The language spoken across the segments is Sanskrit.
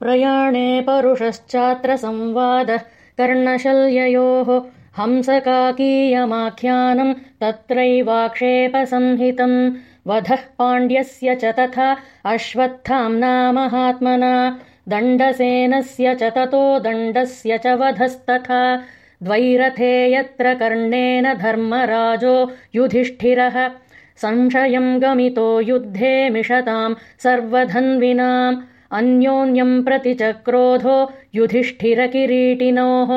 प्रयाणे परुषश्चात्र संवादः कर्णशल्ययोः हंसकाकीयमाख्यानम् तत्रैवाक्षेपसंहितम् वधः पाण्ड्यस्य च तथा अश्वत्थाम्ना महात्मना दण्डसेनस्य च ततो दण्डस्य च वधस्तथा। द्वैरथे यत्र कर्णेन धर्मराजो युधिष्ठिरः। संशयम् गमितो युद्धे मिषताम् सर्वधन्विनाम् अन्योन्यम् प्रति च क्रोधो युधिष्ठिरकिरीटिनोः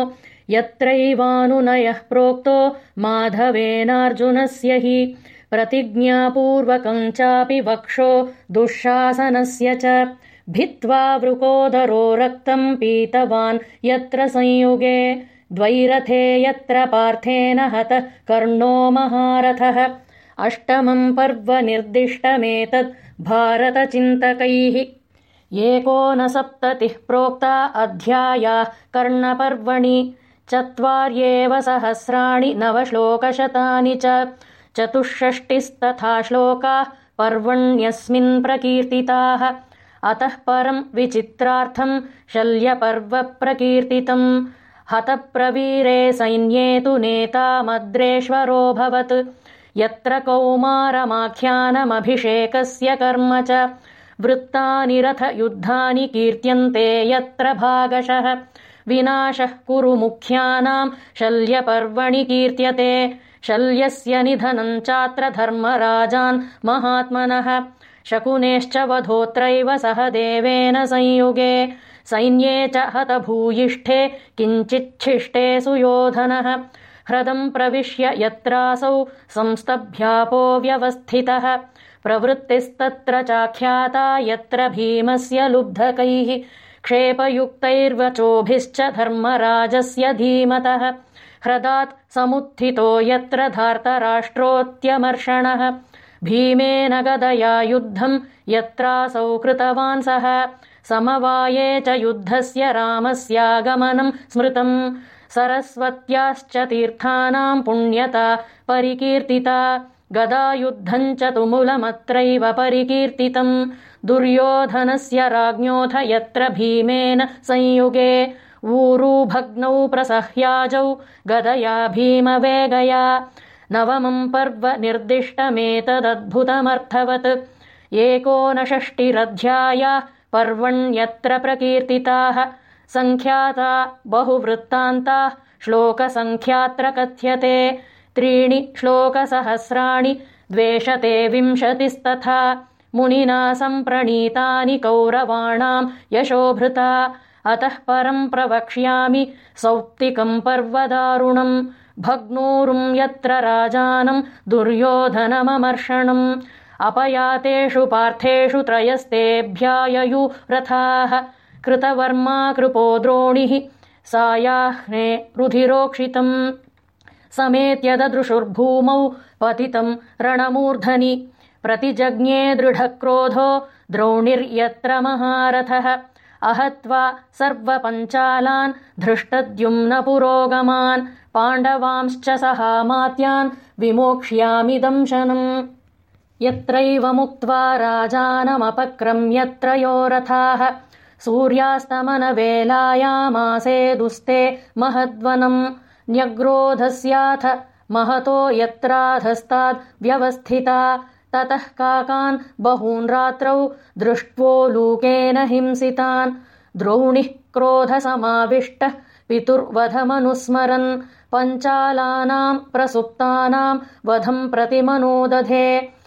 यत्रैवानुनयः प्रोक्तो माधवेनार्जुनस्य हि प्रतिज्ञापूर्वकम् चापि वक्षो दुःशासनस्य च भित्त्वा वृकोदरो रक्तम् पीतवान् यत्र संयुगे द्वैरथे यत्र पार्थेन हतः कर्णो महारथः। अष्टमम् पर्व निर्दिष्टमेतद् भारतचिन्तकैः एकोनसप्ततिः प्रोक्ता अध्यायाः कर्णपर्वणि चत्वार्येव सहस्राणि नवश्लोकशतानि च। चतुष्षष्टिस्तथा श्लोकाः पर्वण्यस्मिन् प्रकीर्तिताः। अतः परम् विचित्रार्थम् शल्यपर्व प्रकीर्तितम् हतप्रवीरे सैन्ये तु नेतामद्रेश्वरोऽभवत् यत्र कौमारमाख्यानमभिषेकस्य कर्म च वृत्तानि रथयुद्धानि कीर्त्यन्ते यत्र भागशः। विनाशः कुरु मुख्यानाम् शल्यपर्वणि कीर्त्यते। शल्यस्य निधनम् चात्र धर्मराजान् महात्मनः। शकुनेश्च वधोत्रैव सह देवेन संयुगे। सैन्ये च हतभूयिष्ठे किञ्चिच्छिष्टे सुयोधनः। ह्रदम् प्रविश्य यत्रासौ संस्तभ्यापो व्यवस्थितः प्रवृत्तिस्तत्र चाख्याता यत्र भीमस्य लुब्धकैः क्षेपयुक्तैर्वचोभिश्च धर्मराजस्य धीमतः। ह्रदात् समुत्थितो यत्र धार्तराष्ट्रोऽत्यमर्षणः। भीमेन गदया युद्धम् यत्रासौ कृतवान् सः। समवाये च युद्धस्य रामस्यागमनम् स्मृतम्। सरस्वत्याश्च तीर्थानाम् पुण्यता परिकीर्तिता गदायुद्धम् च तुमुलमत्रैव परिकीर्तितम्। दुर्योधनस्य राज्ञोऽथ यत्र भीमेन संयुगे ऊरूभग्नौ प्रसह्याजौ गदया भीमवेगया। नवमम् पर्व निर्दिष्टमेतदद्भुतमर्थवत्। एकोनषष्टिरध्यायाः पर्वण्यत्र प्रकीर्तिताः। सङ्ख्याता बहुवृत्तान्ताः। श्लोकसङ्ख्यात्र कथ्यते त्रीणि श्लोकसहस्राणि द्वेषते विंशतिस्तथा। मुनिना सम्प्रणीतानि कौरवाणाम् यशोभृता अतः परम् प्रवक्ष्यामि सौप्तिकम् पर्वदारुणम्। भग्नोरुम् यत्र राजानम् दुर्योधनममर्षणम्। अपयातेषु पार्थेषु त्रयस्तेऽभ्याययु रथाः। कृतवर्मा कृपो द्रोणिः। सायाह्ने रुधिरोक्षितम् समेत्यददृशुर्भूमौ पतितम् रणमूर्धनि। प्रतिजज्ञे दृढक्रोधो द्रोणिर्यत्र महारथः। अहत्वा सर्वपञ्चालान् धृष्टद्युम्न पुरोगमान् पाण्डवांश्च सहामात्यान् विमोक्ष्यामि दंशनम् यत्रैव मुक्त्वा राजानमपक्रम्यत्रयो रथाः सूर्यास्तमनवेलायामासे दुस्ते महद्वनम् न्यग्रोधस्याथ महतो व्यवस्थिता। ततः काकान् बहून् रात्रौ दृष्ट्वोलूकेन हिंसितान्। द्रोणिः क्रोधसमाविष्टः पितुर्वधमनुस्मरन्। पञ्चालानाम् प्रसुप्तानाम् वधम् प्रतिमनोदधे